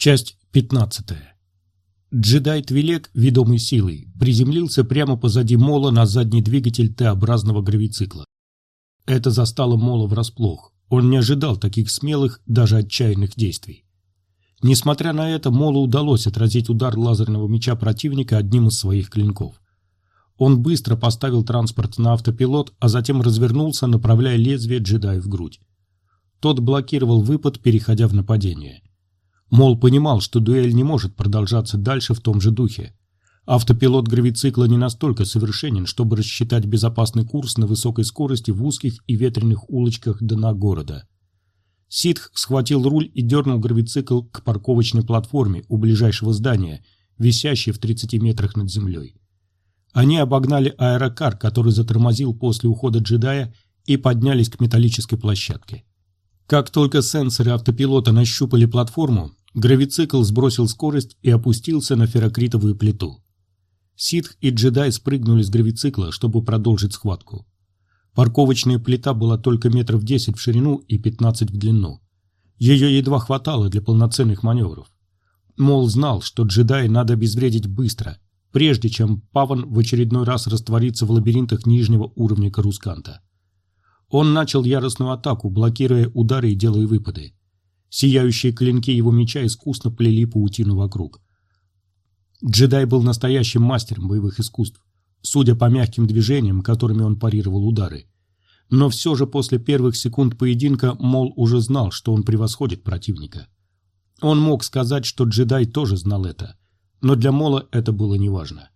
Часть 15. Джедай Твилек, ведомый силой, приземлился прямо позади Мола на задний двигатель Т-образного гравицикла. Это застало Мола врасплох. Он не ожидал таких смелых, даже отчаянных действий. Несмотря на это, Молу удалось отразить удар лазерного меча противника одним из своих клинков. Он быстро поставил транспорт на автопилот, а затем развернулся, направляя лезвие джедаю в грудь. Тот блокировал выпад, переходя в нападение. Мол понимал, что дуэль не может продолжаться дальше в том же духе. Автопилот гравицикла не настолько совершенен, чтобы рассчитать безопасный курс на высокой скорости в узких и ветреных улочках дна города. Ситх схватил руль и дернул гравицикл к парковочной платформе у ближайшего здания, висящей в 30 метрах над землей. Они обогнали аэрокар, который затормозил после ухода джедая, и поднялись к металлической площадке. Как только сенсоры автопилота нащупали платформу, Гравицикл сбросил скорость и опустился на ферокритовую плиту. Ситх и джедай спрыгнули с гравицикла, чтобы продолжить схватку. Парковочная плита была только метров 10 в ширину и 15 в длину. Ее едва хватало для полноценных маневров. Мол знал, что джедай надо обезвредить быстро, прежде чем Паван в очередной раз растворится в лабиринтах нижнего уровня Карусканта. Он начал яростную атаку, блокируя удары и делая выпады. Сияющие клинки его меча искусно плели паутину вокруг. Джедай был настоящим мастером боевых искусств, судя по мягким движениям, которыми он парировал удары. Но все же после первых секунд поединка Мол уже знал, что он превосходит противника. Он мог сказать, что джедай тоже знал это, но для Мола это было неважно.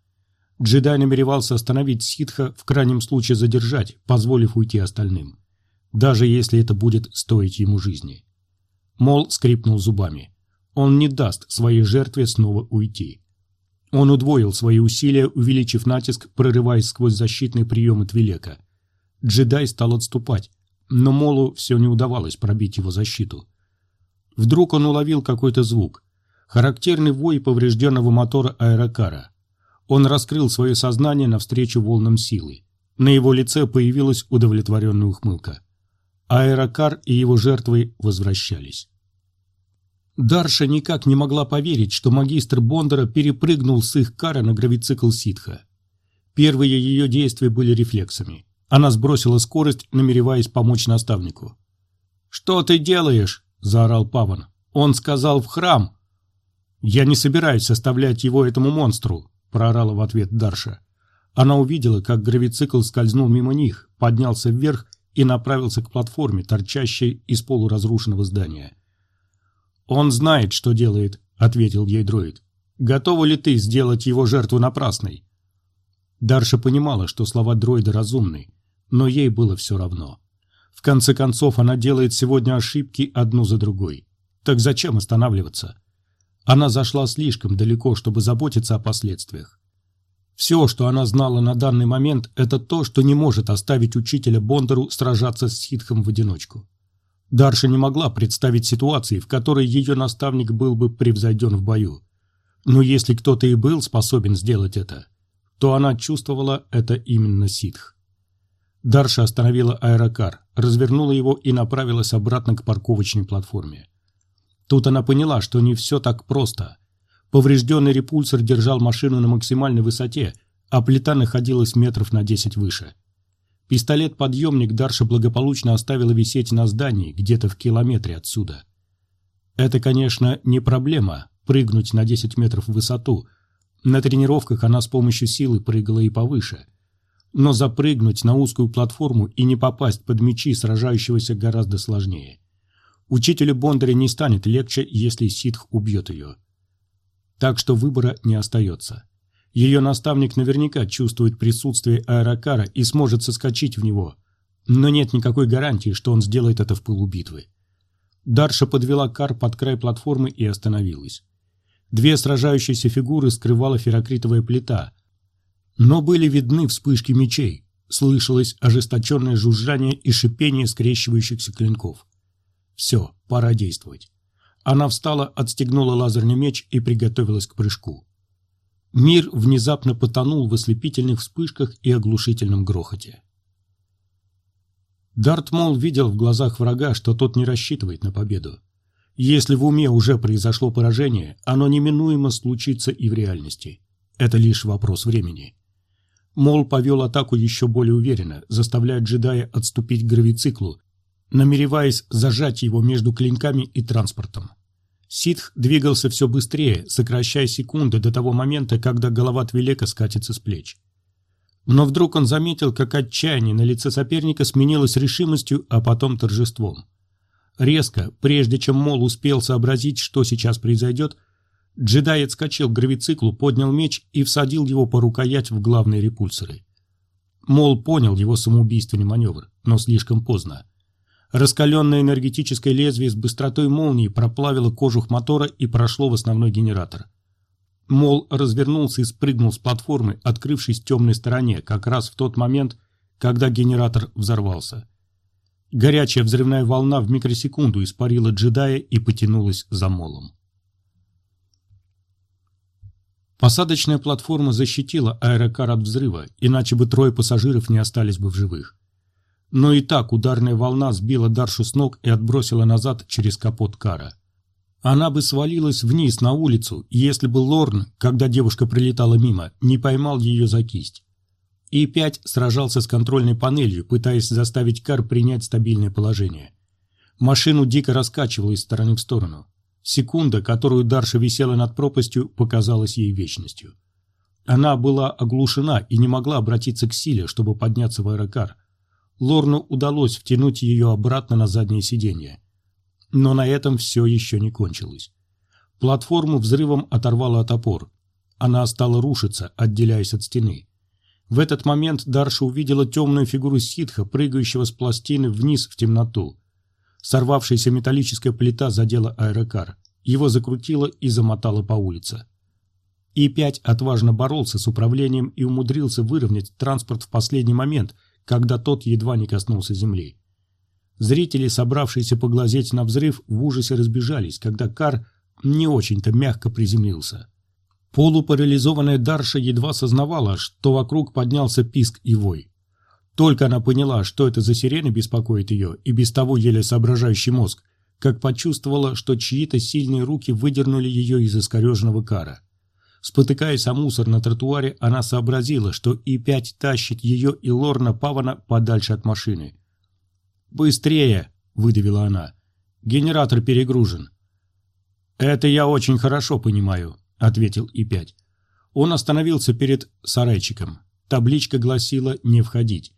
Джедай намеревался остановить ситха, в крайнем случае задержать, позволив уйти остальным. Даже если это будет стоить ему жизни. Мол скрипнул зубами. Он не даст своей жертве снова уйти. Он удвоил свои усилия, увеличив натиск, прорываясь сквозь защитные приемы Твилека. Джедай стал отступать, но Молу все не удавалось пробить его защиту. Вдруг он уловил какой-то звук. Характерный вой поврежденного мотора аэрокара. Он раскрыл свое сознание навстречу волнам силы. На его лице появилась удовлетворенная ухмылка. Аэрокар и его жертвы возвращались. Дарша никак не могла поверить, что магистр Бондара перепрыгнул с их кара на гравицикл ситха. Первые ее действия были рефлексами. Она сбросила скорость, намереваясь помочь наставнику. «Что ты делаешь?» – заорал Паван. «Он сказал в храм!» «Я не собираюсь составлять его этому монстру», – проорала в ответ Дарша. Она увидела, как гравицикл скользнул мимо них, поднялся вверх и направился к платформе, торчащей из полуразрушенного здания. «Он знает, что делает», — ответил ей дроид. «Готова ли ты сделать его жертву напрасной?» Дарша понимала, что слова дроида разумны, но ей было все равно. В конце концов, она делает сегодня ошибки одну за другой. Так зачем останавливаться? Она зашла слишком далеко, чтобы заботиться о последствиях. Все, что она знала на данный момент, это то, что не может оставить учителя Бондару сражаться с ситхом в одиночку. Дарша не могла представить ситуации, в которой ее наставник был бы превзойден в бою. Но если кто-то и был способен сделать это, то она чувствовала это именно ситх. Дарша остановила аэрокар, развернула его и направилась обратно к парковочной платформе. Тут она поняла, что не все так просто – Поврежденный репульсор держал машину на максимальной высоте, а плита находилась метров на 10 выше. Пистолет-подъемник Дарша благополучно оставила висеть на здании, где-то в километре отсюда. Это, конечно, не проблема – прыгнуть на 10 метров в высоту. На тренировках она с помощью силы прыгала и повыше. Но запрыгнуть на узкую платформу и не попасть под мечи сражающегося гораздо сложнее. Учителю Бондаря не станет легче, если ситх убьет ее так что выбора не остается. Ее наставник наверняка чувствует присутствие аэрокара и сможет соскочить в него, но нет никакой гарантии, что он сделает это в пылу битвы. Дарша подвела кар под край платформы и остановилась. Две сражающиеся фигуры скрывала ферокритовая плита, но были видны вспышки мечей, слышалось ожесточенное жужжание и шипение скрещивающихся клинков. Все, пора действовать. Она встала, отстегнула лазерный меч и приготовилась к прыжку. Мир внезапно потонул в ослепительных вспышках и оглушительном грохоте. Дарт Мол видел в глазах врага, что тот не рассчитывает на победу. Если в уме уже произошло поражение, оно неминуемо случится и в реальности. Это лишь вопрос времени. Мол повел атаку еще более уверенно, заставляя джедая отступить к гравициклу, намереваясь зажать его между клинками и транспортом. Ситх двигался все быстрее, сокращая секунды до того момента, когда голова Твилека скатится с плеч. Но вдруг он заметил, как отчаяние на лице соперника сменилось решимостью, а потом торжеством. Резко, прежде чем Мол успел сообразить, что сейчас произойдет, джедай отскочил к гравициклу, поднял меч и всадил его по рукоять в главные репульсоры. Мол понял его самоубийственный маневр, но слишком поздно. Раскаленное энергетическое лезвие с быстротой молнии проплавило кожух мотора и прошло в основной генератор. Мол развернулся и спрыгнул с платформы, открывшись темной стороне, как раз в тот момент, когда генератор взорвался. Горячая взрывная волна в микросекунду испарила джедая и потянулась за молом. Посадочная платформа защитила аэрокар от взрыва, иначе бы трое пассажиров не остались бы в живых. Но и так ударная волна сбила Даршу с ног и отбросила назад через капот кара. Она бы свалилась вниз на улицу, если бы Лорн, когда девушка прилетала мимо, не поймал ее за кисть. И-5 сражался с контрольной панелью, пытаясь заставить кар принять стабильное положение. Машину дико раскачивало из стороны в сторону. Секунда, которую Дарша висела над пропастью, показалась ей вечностью. Она была оглушена и не могла обратиться к силе, чтобы подняться в аэрокар, Лорну удалось втянуть ее обратно на заднее сиденье. Но на этом все еще не кончилось. Платформу взрывом оторвало от опор. Она стала рушиться, отделяясь от стены. В этот момент Дарша увидела темную фигуру ситха, прыгающего с пластины вниз в темноту. Сорвавшаяся металлическая плита задела аэрокар. Его закрутило и замотало по улице. И-5 отважно боролся с управлением и умудрился выровнять транспорт в последний момент – когда тот едва не коснулся земли. Зрители, собравшиеся поглазеть на взрыв, в ужасе разбежались, когда Кар не очень-то мягко приземлился. Полупарализованная Дарша едва сознавала, что вокруг поднялся писк и вой. Только она поняла, что это за сирены беспокоит ее, и без того еле соображающий мозг, как почувствовала, что чьи-то сильные руки выдернули ее из искореженного кара. Спотыкаясь о мусор на тротуаре, она сообразила, что И-5 тащит ее и Лорна Павана подальше от машины. «Быстрее!» – выдавила она. «Генератор перегружен». «Это я очень хорошо понимаю», – ответил И-5. Он остановился перед сарайчиком. Табличка гласила «Не входить».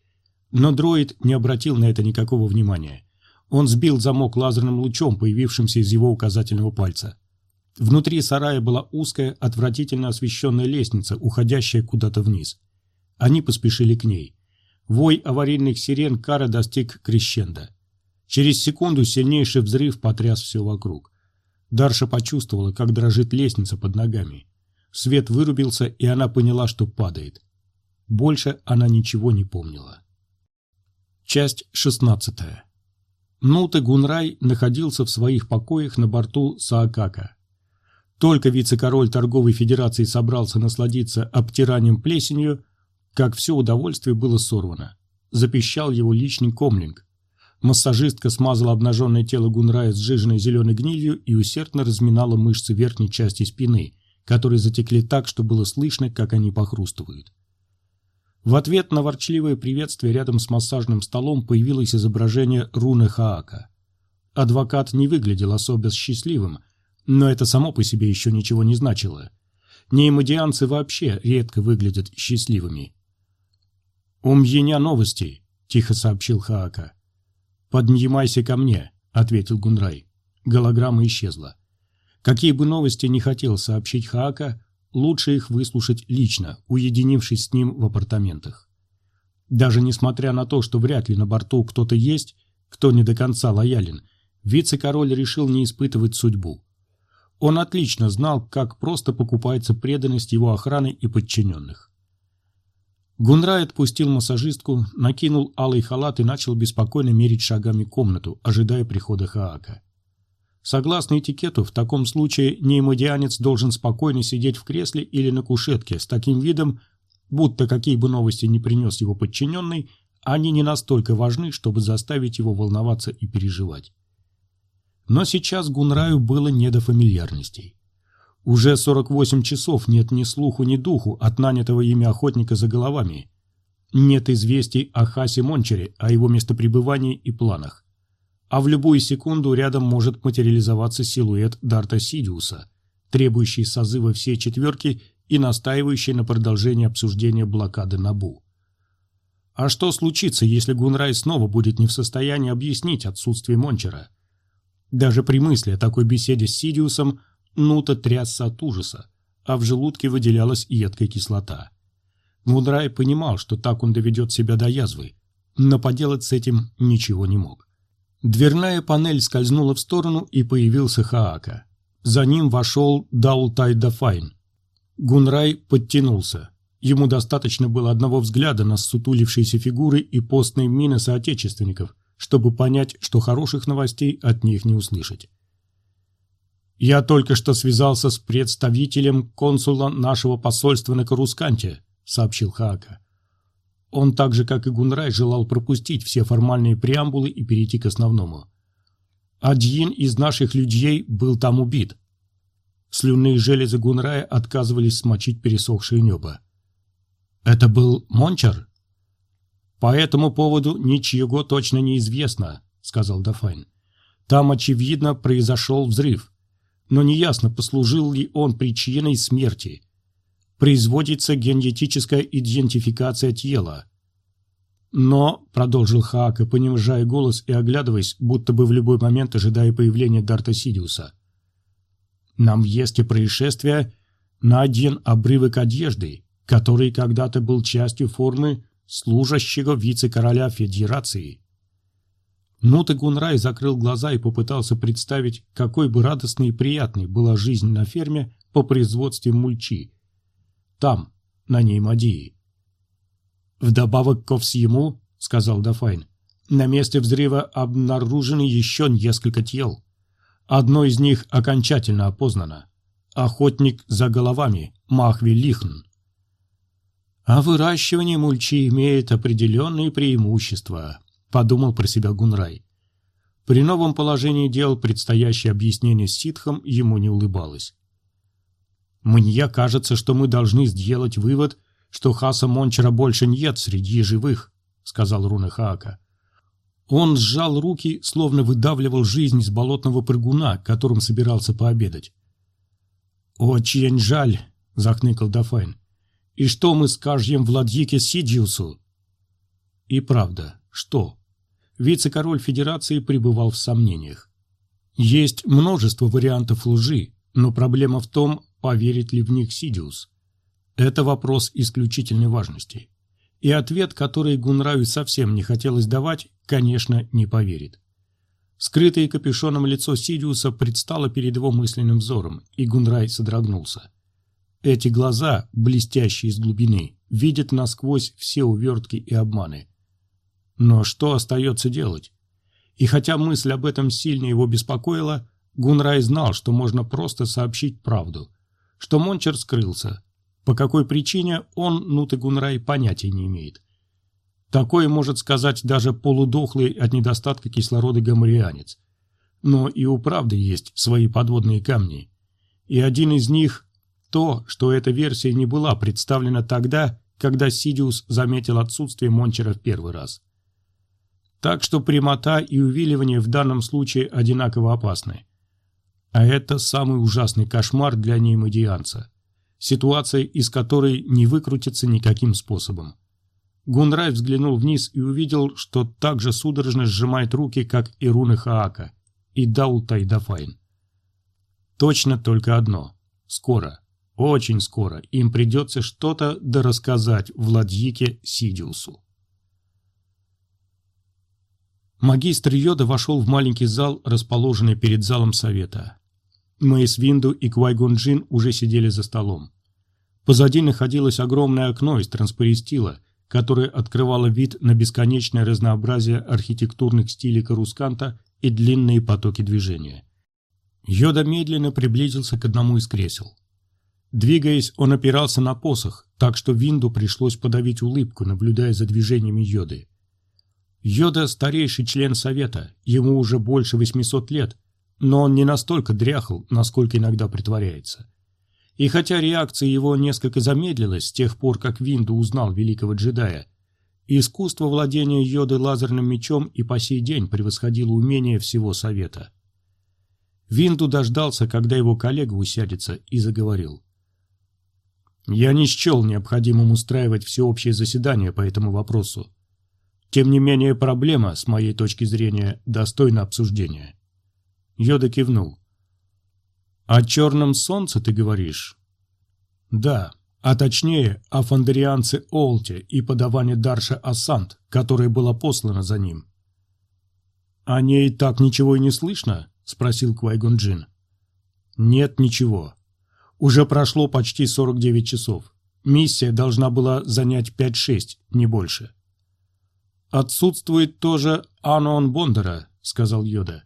Но дроид не обратил на это никакого внимания. Он сбил замок лазерным лучом, появившимся из его указательного пальца. Внутри сарая была узкая, отвратительно освещенная лестница, уходящая куда-то вниз. Они поспешили к ней. Вой аварийных сирен Кара достиг крещенда. Через секунду сильнейший взрыв потряс все вокруг. Дарша почувствовала, как дрожит лестница под ногами. Свет вырубился, и она поняла, что падает. Больше она ничего не помнила. Часть шестнадцатая. Нута Гунрай находился в своих покоях на борту Саакака. Только вице-король торговой федерации собрался насладиться обтиранием плесенью, как все удовольствие было сорвано. Запищал его личный комлинг. Массажистка смазала обнаженное тело Гунрая сжиженной зеленой гнилью и усердно разминала мышцы верхней части спины, которые затекли так, что было слышно, как они похрустывают. В ответ на ворчливое приветствие рядом с массажным столом появилось изображение руны Хаака. Адвокат не выглядел особо счастливым – но это само по себе еще ничего не значило. Неймодианцы вообще редко выглядят счастливыми. «У меня новости», — тихо сообщил Хаака. «Поднимайся ко мне», — ответил Гунрай. Голограмма исчезла. Какие бы новости не хотел сообщить Хаака, лучше их выслушать лично, уединившись с ним в апартаментах. Даже несмотря на то, что вряд ли на борту кто-то есть, кто не до конца лоялен, вице-король решил не испытывать судьбу. Он отлично знал, как просто покупается преданность его охраны и подчиненных. Гунрай отпустил массажистку, накинул алый халат и начал беспокойно мерить шагами комнату, ожидая прихода Хаака. Согласно этикету, в таком случае неймодианец должен спокойно сидеть в кресле или на кушетке с таким видом, будто какие бы новости не принес его подчиненный, они не настолько важны, чтобы заставить его волноваться и переживать. Но сейчас Гунраю было не до фамильярностей. Уже 48 часов нет ни слуху, ни духу от нанятого ими охотника за головами. Нет известий о Хасе Мончере, о его местопребывании и планах. А в любую секунду рядом может материализоваться силуэт Дарта Сидиуса, требующий созыва всей четверки и настаивающий на продолжении обсуждения блокады Набу. А что случится, если Гунрай снова будет не в состоянии объяснить отсутствие Мончера? Даже при мысли о такой беседе с Сидиусом – Нута трясся от ужаса, а в желудке выделялась едкая кислота. Мудрай понимал, что так он доведет себя до язвы, но поделать с этим ничего не мог. Дверная панель скользнула в сторону, и появился Хаака. За ним вошел Даултай Дафайн. Гунрай подтянулся. Ему достаточно было одного взгляда на сутулившиеся фигуры и постные мины соотечественников, чтобы понять, что хороших новостей от них не услышать. Я только что связался с представителем консула нашего посольства на Карусканте, сообщил Хаака. Он так же, как и Гунрай, желал пропустить все формальные преамбулы и перейти к основному. Один из наших людей был там убит. Слюнные железы Гунрая отказывались смочить пересохшее небо. Это был Мончар? По этому поводу ничего точно не известно, сказал Дафайн. Там, очевидно, произошел взрыв но неясно, послужил ли он причиной смерти. Производится генетическая идентификация тела. Но, продолжил Хаака, понижая голос и оглядываясь, будто бы в любой момент ожидая появления Дарта Сидиуса. Нам есть и происшествие на один обрывок одежды, который когда-то был частью формы служащего вице-короля Федерации. Нута Гунрай закрыл глаза и попытался представить, какой бы радостной и приятной была жизнь на ферме по производству мульчи. Там, на Неймадии. «Вдобавок ко всему, — сказал Дафайн, — на месте взрыва обнаружены еще несколько тел. Одно из них окончательно опознано. Охотник за головами, Махви Лихн. А выращивание мульчи имеет определенные преимущества, подумал про себя Гунрай. При новом положении дел предстоящее объяснение с ситхом ему не улыбалось. «Мне кажется, что мы должны сделать вывод, что Хаса Мончера больше нет среди живых», — сказал Руна Хаака. Он сжал руки, словно выдавливал жизнь из болотного прыгуна, которым собирался пообедать. «Очень жаль», — захныкал Дафайн. «И что мы скажем Владьике Сидиусу?» «И правда, что?» вице-король Федерации пребывал в сомнениях. Есть множество вариантов лжи, но проблема в том, поверит ли в них Сидиус. Это вопрос исключительной важности. И ответ, который Гунраю совсем не хотелось давать, конечно, не поверит. Скрытое капюшоном лицо Сидиуса предстало перед его мысленным взором, и Гунрай содрогнулся. Эти глаза, блестящие из глубины, видят насквозь все увертки и обманы. Но что остается делать? И хотя мысль об этом сильно его беспокоила, Гунрай знал, что можно просто сообщить правду, что Мончер скрылся. По какой причине он, Нут и Гунрай, понятия не имеет. Такое может сказать даже полудохлый от недостатка кислорода гамарианец. Но и у правды есть свои подводные камни. И один из них – то, что эта версия не была представлена тогда, когда Сидиус заметил отсутствие Мончера в первый раз. Так что прямота и увиливание в данном случае одинаково опасны. А это самый ужасный кошмар для неймодианца. Ситуация, из которой не выкрутиться никаким способом. Гунрай взглянул вниз и увидел, что так же судорожно сжимает руки, как и Рун Хаако, и Даултей Дофайн. Точно только одно. Скоро, очень скоро им придется что-то да рассказать Владыке Сидиусу. Магистр Йода вошел в маленький зал, расположенный перед залом совета. Мэйс Винду и Квайгон Джин уже сидели за столом. Позади находилось огромное окно из транспористила, которое открывало вид на бесконечное разнообразие архитектурных стилей Карусканта и длинные потоки движения. Йода медленно приблизился к одному из кресел. Двигаясь, он опирался на посох, так что Винду пришлось подавить улыбку, наблюдая за движениями Йоды. Йода – старейший член Совета, ему уже больше 800 лет, но он не настолько дряхл, насколько иногда притворяется. И хотя реакция его несколько замедлилась с тех пор, как Винду узнал великого джедая, искусство владения Йодой лазерным мечом и по сей день превосходило умение всего Совета. Винду дождался, когда его коллега усядется, и заговорил. «Я не счел необходимым устраивать всеобщее заседание по этому вопросу. Тем не менее, проблема, с моей точки зрения, достойна обсуждения». Йода кивнул. «О черном солнце ты говоришь?» «Да, а точнее о фондерианце Олте и подавании Дарша Ассант, которая была послана за ним». «О ней так ничего и не слышно?» — спросил Квайгон Джин. «Нет, ничего. Уже прошло почти 49 часов. Миссия должна была занять 5-6, не больше». «Отсутствует тоже Анон Бондера», — сказал Йода.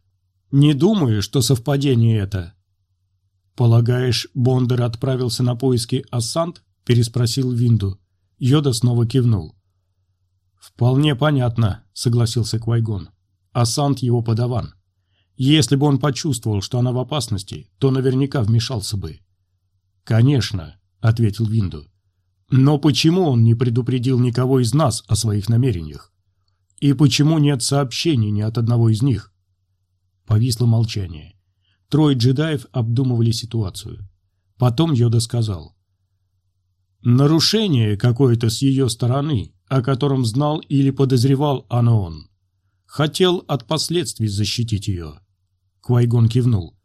«Не думаю, что совпадение это». «Полагаешь, Бондер отправился на поиски Ассант?» — переспросил Винду. Йода снова кивнул. «Вполне понятно», — согласился Квайгон. «Ассант его подаван. Если бы он почувствовал, что она в опасности, то наверняка вмешался бы. «Конечно», — ответил Винду. «Но почему он не предупредил никого из нас о своих намерениях? И почему нет сообщений ни от одного из них?» Повисло молчание. Трое джедаев обдумывали ситуацию. Потом Йода сказал. «Нарушение какое-то с ее стороны, о котором знал или подозревал Аноон. Хотел от последствий защитить ее. Квайгон кивнул.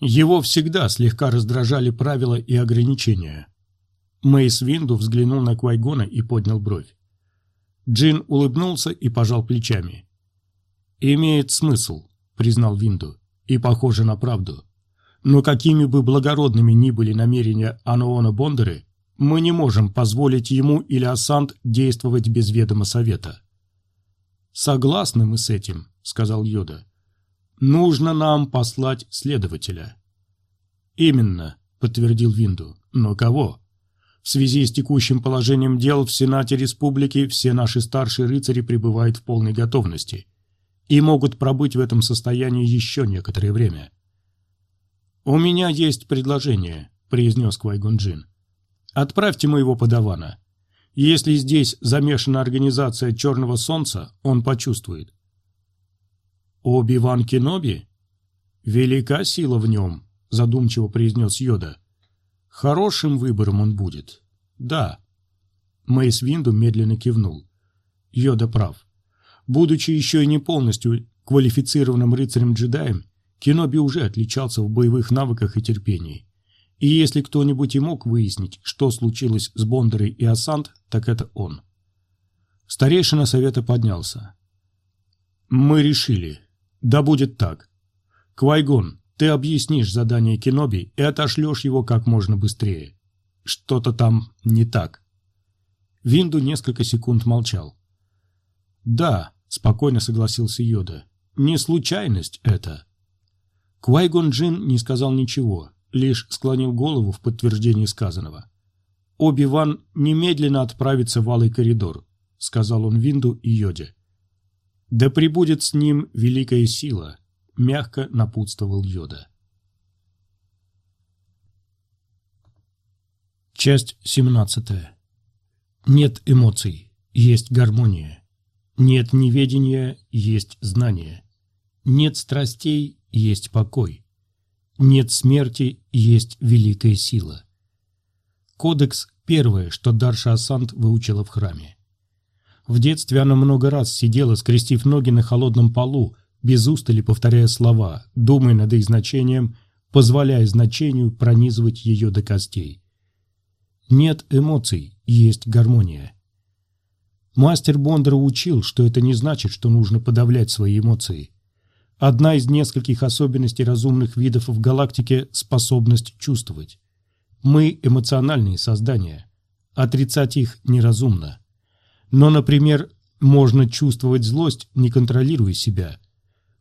Его всегда слегка раздражали правила и ограничения. Мейс Винду взглянул на Квайгона и поднял бровь. Джин улыбнулся и пожал плечами. «Имеет смысл», — признал Винду, — «и похоже на правду. Но какими бы благородными ни были намерения Аноона Бондеры, мы не можем позволить ему или Асант действовать без ведома Совета. «Согласны мы с этим», — сказал Йода. «Нужно нам послать следователя». «Именно», — подтвердил Винду. «Но кого?» В связи с текущим положением дел в Сенате Республики все наши старшие рыцари пребывают в полной готовности и могут пробыть в этом состоянии еще некоторое время. «У меня есть предложение», — произнес Квайгон Джин. «Отправьте моего подавана. Если здесь замешана организация Черного Солнца, он почувствует. «Оби-Ван Кеноби? Велика сила в нем», — задумчиво произнес Йода. «Хорошим выбором он будет. Да». Мейс Винду медленно кивнул. Йода прав. Будучи еще и не полностью квалифицированным рыцарем-джедаем, Кеноби уже отличался в боевых навыках и терпении. И если кто-нибудь и мог выяснить, что случилось с Бондарой и Ассант, так это он. Старейшина совета поднялся. «Мы решили. Да будет так. Квайгон, ты объяснишь задание Кеноби и отошлешь его как можно быстрее. Что-то там не так». Винду несколько секунд молчал. «Да», — спокойно согласился Йода, — «не случайность это». Квайгон Джин не сказал ничего, лишь склонил голову в подтверждении сказанного. «Оби-Ван немедленно отправится в Алый коридор», — сказал он Винду и Йоде. «Да прибудет с ним великая сила», — мягко напутствовал Йода. Часть 17. Нет эмоций, есть гармония. Нет неведения, есть знание. Нет страстей, есть покой. Нет смерти, есть великая сила. Кодекс – первое, что Дарша Асант выучила в храме. В детстве она много раз сидела, скрестив ноги на холодном полу, без устали повторяя слова, думая над их значением, позволяя значению пронизывать ее до костей. Нет эмоций, есть гармония. Мастер Бондара учил, что это не значит, что нужно подавлять свои эмоции – Одна из нескольких особенностей разумных видов в галактике – способность чувствовать. Мы – эмоциональные создания. Отрицать их неразумно. Но, например, можно чувствовать злость, не контролируя себя.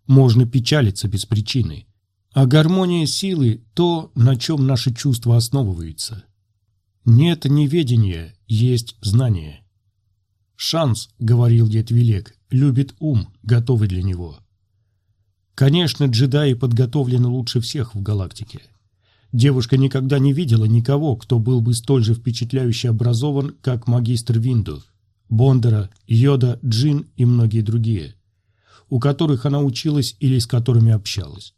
Можно печалиться без причины. А гармония силы – то, на чем наши чувства основываются. Нет неведения, есть знание. «Шанс», — говорил дед Вилек, — любит ум, готовый для него. Конечно, джедаи подготовлены лучше всех в галактике. Девушка никогда не видела никого, кто был бы столь же впечатляюще образован, как магистр Винду, Бондера, Йода, Джин и многие другие, у которых она училась или с которыми общалась.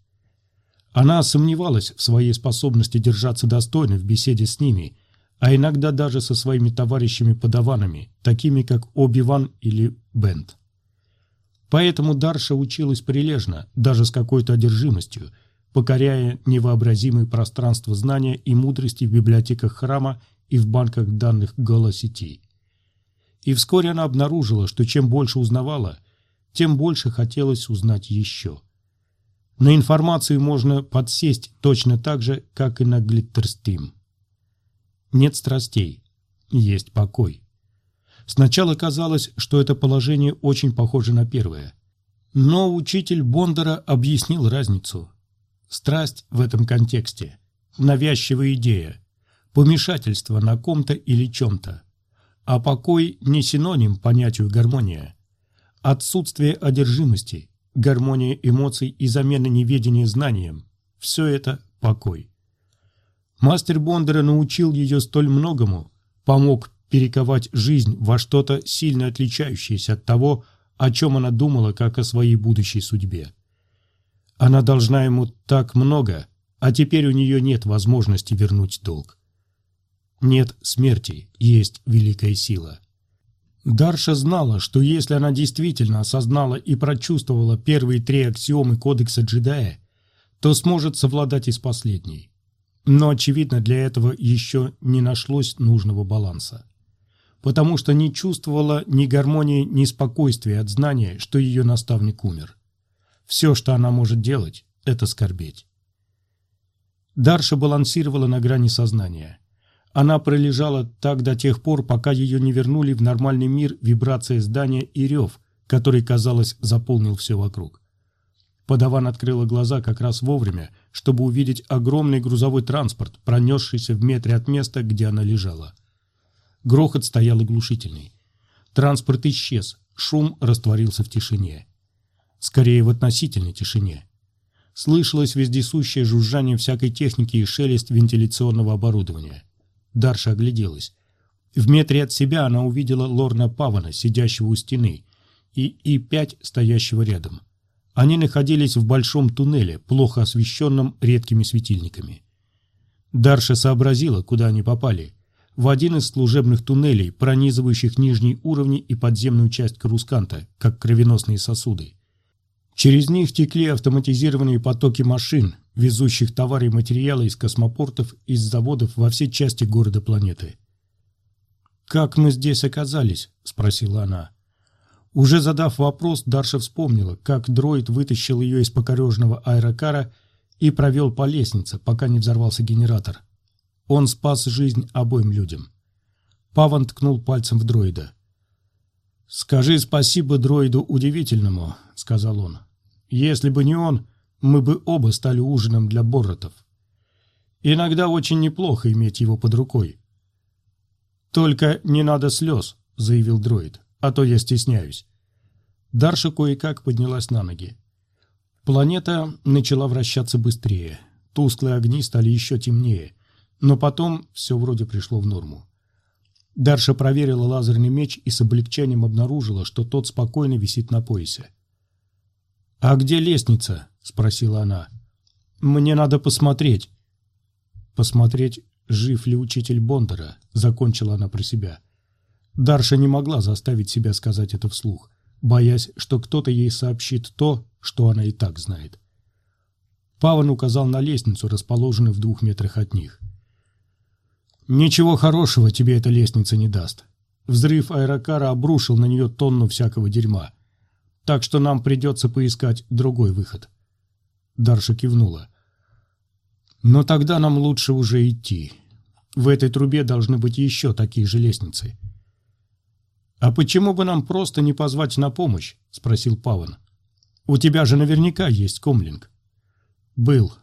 Она сомневалась в своей способности держаться достойно в беседе с ними, а иногда даже со своими товарищами-подаванами, такими как Оби-Ван или Бент. Поэтому Дарша училась прилежно, даже с какой-то одержимостью, покоряя невообразимые пространства знания и мудрости в библиотеках храма и в банках данных голосети. И вскоре она обнаружила, что чем больше узнавала, тем больше хотелось узнать еще. На информацию можно подсесть точно так же, как и на глиттерстим. Нет страстей, есть покой. Сначала казалось, что это положение очень похоже на первое. Но учитель Бондара объяснил разницу. Страсть в этом контексте – навязчивая идея, помешательство на ком-то или чем-то. А покой не синоним понятию гармония. Отсутствие одержимости, гармония эмоций и замена неведения знанием – все это покой. Мастер Бондера научил ее столь многому, помог перековать жизнь во что-то сильно отличающееся от того, о чем она думала, как о своей будущей судьбе. Она должна ему так много, а теперь у нее нет возможности вернуть долг. Нет смерти, есть великая сила. Дарша знала, что если она действительно осознала и прочувствовала первые три аксиомы кодекса джедая, то сможет совладать и с последней. Но, очевидно, для этого еще не нашлось нужного баланса потому что не чувствовала ни гармонии, ни спокойствия от знания, что ее наставник умер. Все, что она может делать, это скорбеть. Дарша балансировала на грани сознания. Она пролежала так до тех пор, пока ее не вернули в нормальный мир вибрация здания и рев, который, казалось, заполнил все вокруг. Подаван открыла глаза как раз вовремя, чтобы увидеть огромный грузовой транспорт, пронесшийся в метре от места, где она лежала. Грохот стоял оглушительный. Транспорт исчез, шум растворился в тишине. Скорее, в относительной тишине. Слышалось вездесущее жужжание всякой техники и шелест вентиляционного оборудования. Дарша огляделась. В метре от себя она увидела Лорна Павана, сидящего у стены, и И-5, стоящего рядом. Они находились в большом туннеле, плохо освещенном редкими светильниками. Дарша сообразила, куда они попали – в один из служебных туннелей, пронизывающих нижние уровни и подземную часть Карусканта, как кровеносные сосуды. Через них текли автоматизированные потоки машин, везущих товары и материалы из космопортов, из заводов во все части города планеты. «Как мы здесь оказались?» – спросила она. Уже задав вопрос, Дарша вспомнила, как дроид вытащил ее из покорежного аэрокара и провел по лестнице, пока не взорвался генератор – он спас жизнь обоим людям. Паван ткнул пальцем в дроида. «Скажи спасибо дроиду удивительному», — сказал он. «Если бы не он, мы бы оба стали ужином для боротов. Иногда очень неплохо иметь его под рукой». «Только не надо слез», — заявил дроид, — «а то я стесняюсь». Дарша кое-как поднялась на ноги. Планета начала вращаться быстрее. Тусклые огни стали еще темнее. Но потом все вроде пришло в норму. Дарша проверила лазерный меч и с облегчением обнаружила, что тот спокойно висит на поясе. «А где лестница?» – спросила она. «Мне надо посмотреть». «Посмотреть, жив ли учитель Бондара», – закончила она про себя. Дарша не могла заставить себя сказать это вслух, боясь, что кто-то ей сообщит то, что она и так знает. Паван указал на лестницу, расположенную в двух метрах от них. Ничего хорошего тебе эта лестница не даст. Взрыв аэрокара обрушил на нее тонну всякого дерьма. Так что нам придется поискать другой выход. Дарша кивнула. Но тогда нам лучше уже идти. В этой трубе должны быть еще такие же лестницы. «А почему бы нам просто не позвать на помощь?» – спросил Паван. «У тебя же наверняка есть комлинг». «Был,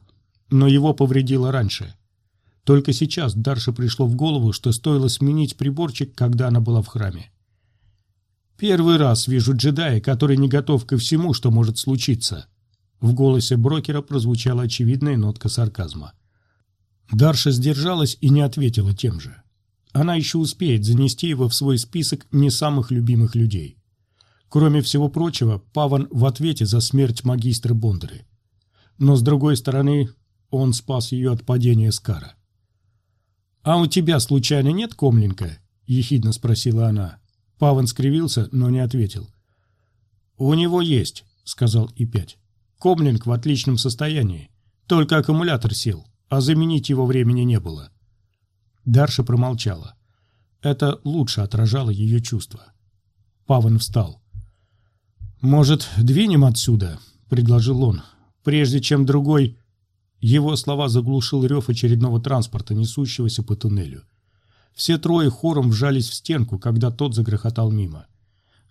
но его повредило раньше. Только сейчас Дарше пришло в голову, что стоило сменить приборчик, когда она была в храме. Первый раз вижу джедая, который не готов ко всему, что может случиться. В голосе брокера прозвучала очевидная нотка сарказма. Дарша сдержалась и не ответила тем же. Она еще успеет занести его в свой список не самых любимых людей. Кроме всего прочего, Паван в ответе за смерть магистра Бондаря. Но с другой стороны, он спас ее от падения Скара. «А у тебя, случайно, нет комлинка?» – ехидно спросила она. Паван скривился, но не ответил. «У него есть», – сказал И-5. «Комлинг в отличном состоянии. Только аккумулятор сел, а заменить его времени не было». Дарша промолчала. Это лучше отражало ее чувства. Паван встал. «Может, двинем отсюда?» – предложил он. Прежде чем другой... Его слова заглушил рев очередного транспорта, несущегося по туннелю. Все трое хором вжались в стенку, когда тот загрохотал мимо.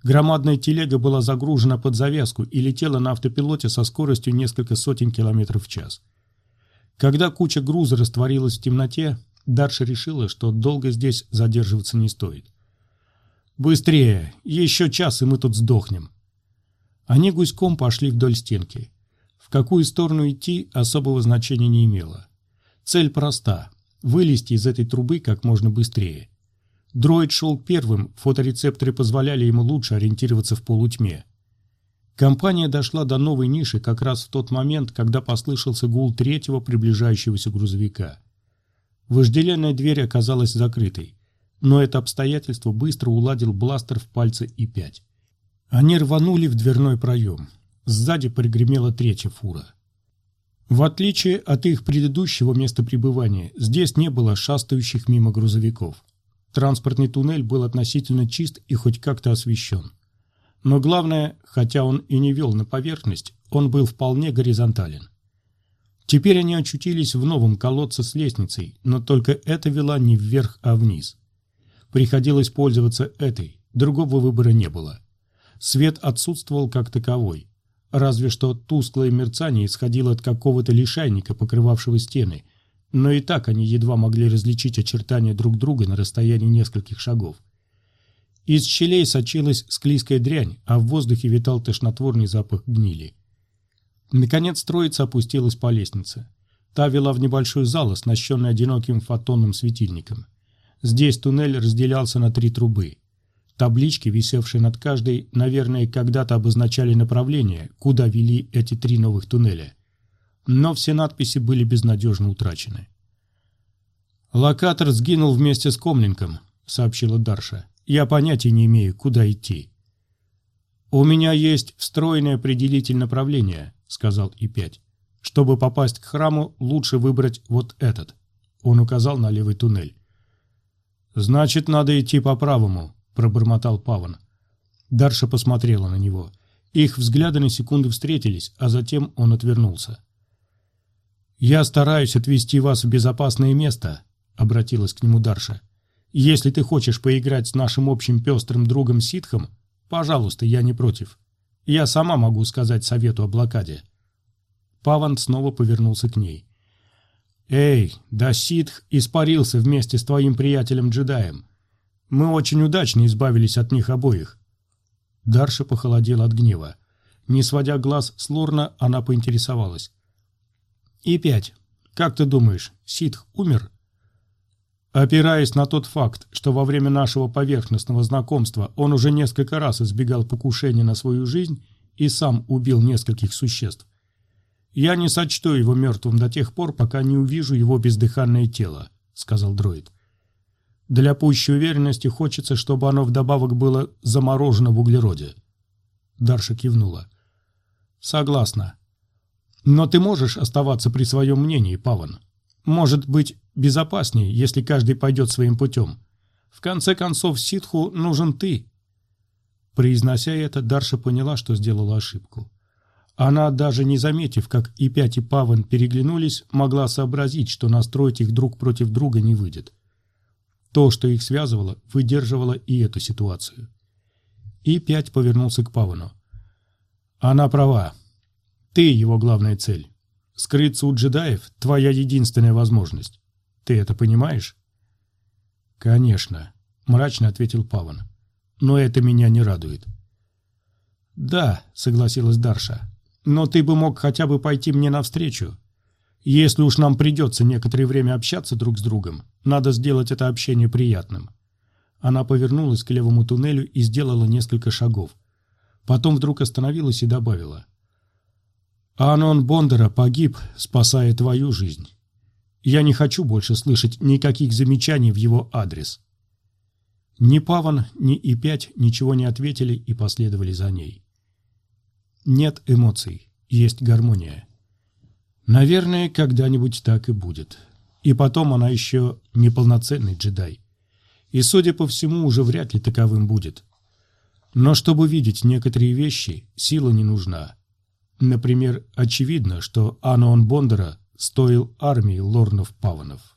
Громадная телега была загружена под завязку и летела на автопилоте со скоростью несколько сотен километров в час. Когда куча груза растворилась в темноте, Дарша решила, что долго здесь задерживаться не стоит. «Быстрее! Еще час, и мы тут сдохнем!» Они гуськом пошли вдоль стенки. В какую сторону идти особого значения не имело. Цель проста – вылезти из этой трубы как можно быстрее. Дроид шел первым, фоторецепторы позволяли ему лучше ориентироваться в полутьме. Компания дошла до новой ниши как раз в тот момент, когда послышался гул третьего приближающегося грузовика. Вожделенная дверь оказалась закрытой, но это обстоятельство быстро уладил бластер в пальце И-5. Они рванули в дверной проем. Сзади пригремела третья фура. В отличие от их предыдущего места пребывания, здесь не было шастающих мимо грузовиков. Транспортный туннель был относительно чист и хоть как-то освещен. Но главное, хотя он и не вел на поверхность, он был вполне горизонтален. Теперь они очутились в новом колодце с лестницей, но только это вела не вверх, а вниз. Приходилось пользоваться этой, другого выбора не было. Свет отсутствовал как таковой, разве что тусклое мерцание исходило от какого-то лишайника, покрывавшего стены, но и так они едва могли различить очертания друг друга на расстоянии нескольких шагов. Из щелей сочилась склизкая дрянь, а в воздухе витал тошнотворный запах гнили. Наконец троица опустилась по лестнице. Та вела в небольшой зал, оснащенный одиноким фотонным светильником. Здесь туннель разделялся на три трубы. Таблички, висевшие над каждой, наверное, когда-то обозначали направление, куда вели эти три новых туннеля. Но все надписи были безнадежно утрачены. «Локатор сгинул вместе с Комлинком», — сообщила Дарша. «Я понятия не имею, куда идти». «У меня есть встроенный определитель направления», — сказал И-5. «Чтобы попасть к храму, лучше выбрать вот этот». Он указал на левый туннель. «Значит, надо идти по правому», пробормотал Паван. Дарша посмотрела на него. Их взгляды на секунду встретились, а затем он отвернулся. «Я стараюсь отвезти вас в безопасное место», — обратилась к нему Дарша. «Если ты хочешь поиграть с нашим общим пестрым другом Ситхом, пожалуйста, я не против. Я сама могу сказать совету о блокаде». Паван снова повернулся к ней. «Эй, да Ситх испарился вместе с твоим приятелем-джедаем. Мы очень удачно избавились от них обоих. Дарша похолодела от гнева. Не сводя глаз с Лорна, она поинтересовалась. «И пять. Как ты думаешь, Ситх умер?» Опираясь на тот факт, что во время нашего поверхностного знакомства он уже несколько раз избегал покушения на свою жизнь и сам убил нескольких существ, я не сочту его мертвым до тех пор, пока не увижу его бездыханное тело, сказал дроид. Для пущей уверенности хочется, чтобы оно вдобавок было заморожено в углероде. Дарша кивнула. Согласна. Но ты можешь оставаться при своем мнении, Паван. Может быть, безопаснее, если каждый пойдет своим путем. В конце концов, ситху нужен ты. Произнося это, Дарша поняла, что сделала ошибку. Она, даже не заметив, как и пять и Паван переглянулись, могла сообразить, что настроить их друг против друга не выйдет. То, что их связывало, выдерживало и эту ситуацию. И пять повернулся к Павану. Она права. Ты его главная цель. Скрыться у джедаев – твоя единственная возможность. Ты это понимаешь? Конечно, мрачно ответил Паван. но это меня не радует. «Да», — согласилась Дарша, — «но ты бы мог хотя бы пойти мне навстречу. Если уж нам придется некоторое время общаться друг с другом, надо сделать это общение приятным». Она повернулась к левому туннелю и сделала несколько шагов. Потом вдруг остановилась и добавила. «Анон Бондара погиб, спасая твою жизнь. Я не хочу больше слышать никаких замечаний в его адрес». Ни Паван, ни И-5 ничего не ответили и последовали за ней. Нет эмоций, есть гармония. Наверное, когда-нибудь так и будет. И потом она еще неполноценный джедай. И, судя по всему, уже вряд ли таковым будет. Но чтобы видеть некоторые вещи, сила не нужна. Например, очевидно, что Анаон Бондара стоил армии лорнов-паванов.